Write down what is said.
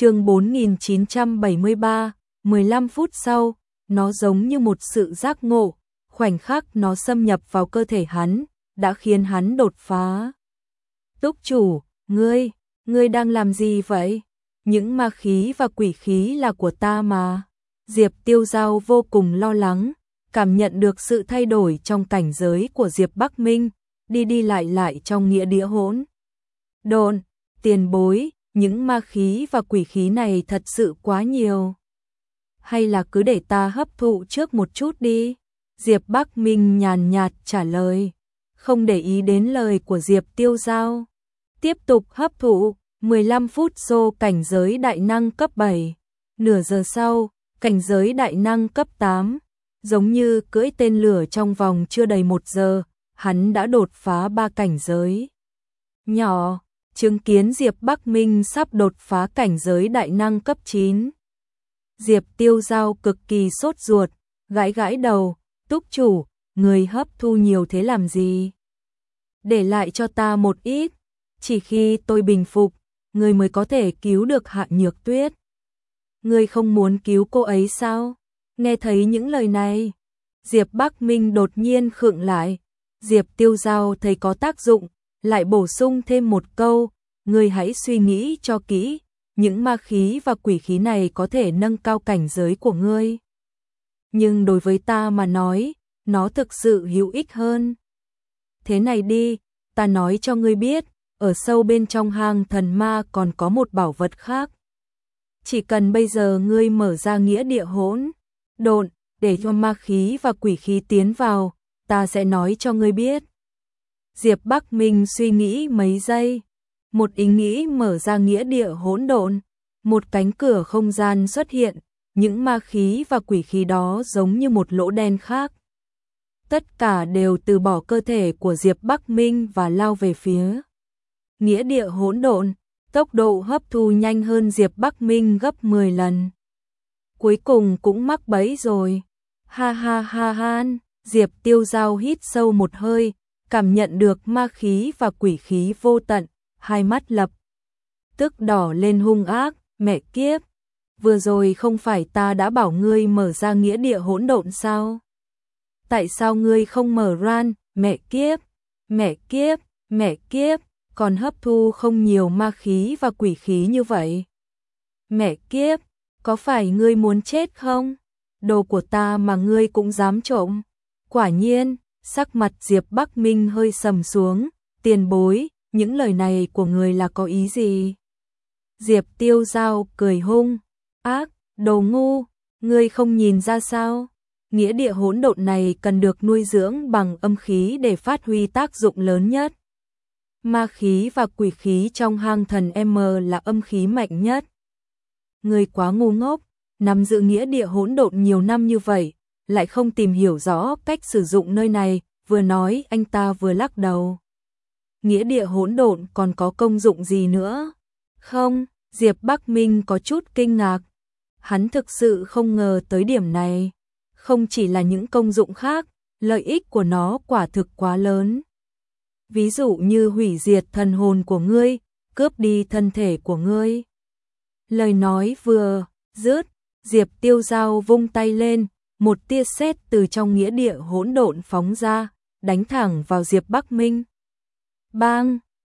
chương 4973, 15 phút sau, nó giống như một sự giác ngộ, khoảnh khắc nó xâm nhập vào cơ thể hắn, đã khiến hắn đột phá. Túc chủ, ngươi, ngươi đang làm gì vậy? Những ma khí và quỷ khí là của ta mà. Diệp tiêu giao vô cùng lo lắng, cảm nhận được sự thay đổi trong cảnh giới của Diệp Bắc Minh, đi đi lại lại trong nghĩa địa hỗn. Đồn, tiền bối, những ma khí và quỷ khí này thật sự quá nhiều. Hay là cứ để ta hấp thụ trước một chút đi? Diệp Bắc Minh nhàn nhạt trả lời, không để ý đến lời của Diệp Tiêu Giao. Tiếp tục hấp thụ, 15 phút xô cảnh giới đại năng cấp 7. Nửa giờ sau, cảnh giới đại năng cấp 8. Giống như cưỡi tên lửa trong vòng chưa đầy một giờ, hắn đã đột phá ba cảnh giới. Nhỏ, chứng kiến Diệp Bắc Minh sắp đột phá cảnh giới đại năng cấp 9. Diệp Tiêu Giao cực kỳ sốt ruột, gãi gãi đầu, túc chủ, người hấp thu nhiều thế làm gì? Để lại cho ta một ít, chỉ khi tôi bình phục, người mới có thể cứu được hạ nhược tuyết. Người không muốn cứu cô ấy sao? Nghe thấy những lời này, Diệp Bắc Minh đột nhiên khựng lại. Diệp Tiêu Giao thấy có tác dụng, lại bổ sung thêm một câu, người hãy suy nghĩ cho kỹ, những ma khí và quỷ khí này có thể nâng cao cảnh giới của ngươi. Nhưng đối với ta mà nói, nó thực sự hữu ích hơn. Thế này đi, ta nói cho ngươi biết, ở sâu bên trong hang thần ma còn có một bảo vật khác. Chỉ cần bây giờ ngươi mở ra nghĩa địa hỗn, độn, để cho ma khí và quỷ khí tiến vào, ta sẽ nói cho ngươi biết. Diệp Bắc Minh suy nghĩ mấy giây, một ý nghĩ mở ra nghĩa địa hỗn độn, một cánh cửa không gian xuất hiện, những ma khí và quỷ khí đó giống như một lỗ đen khác. Tất cả đều từ bỏ cơ thể của Diệp Bắc Minh và lao về phía. Nghĩa địa hỗn độn, tốc độ hấp thu nhanh hơn Diệp Bắc Minh gấp 10 lần. Cuối cùng cũng mắc bẫy rồi. Ha ha ha ha, Diệp Tiêu Giao hít sâu một hơi, cảm nhận được ma khí và quỷ khí vô tận, hai mắt lập tức đỏ lên hung ác, mẹ kiếp, vừa rồi không phải ta đã bảo ngươi mở ra nghĩa địa hỗn độn sao? Tại sao ngươi không mở ran, mẹ kiếp, mẹ kiếp, mẹ kiếp, còn hấp thu không nhiều ma khí và quỷ khí như vậy? Mẹ kiếp, có phải ngươi muốn chết không? Đồ của ta mà ngươi cũng dám trộm. Quả nhiên, sắc mặt Diệp Bắc Minh hơi sầm xuống, tiền bối, những lời này của người là có ý gì? Diệp Tiêu Giao cười hung, ác, đồ ngu, ngươi không nhìn ra sao? Nghĩa địa hỗn độn này cần được nuôi dưỡng bằng âm khí để phát huy tác dụng lớn nhất. Ma khí và quỷ khí trong hang thần M là âm khí mạnh nhất. Người quá ngu ngốc, nắm giữ nghĩa địa hỗn độn nhiều năm như vậy, lại không tìm hiểu rõ cách sử dụng nơi này, vừa nói anh ta vừa lắc đầu. Nghĩa địa hỗn độn còn có công dụng gì nữa? Không, Diệp Bắc Minh có chút kinh ngạc. Hắn thực sự không ngờ tới điểm này. Không chỉ là những công dụng khác, lợi ích của nó quả thực quá lớn. Ví dụ như hủy diệt thần hồn của ngươi, cướp đi thân thể của ngươi. Lời nói vừa dứt, Diệp Tiêu Giao vung tay lên, một tia sét từ trong nghĩa địa hỗn độn phóng ra, đánh thẳng vào Diệp Bắc Minh. Bang!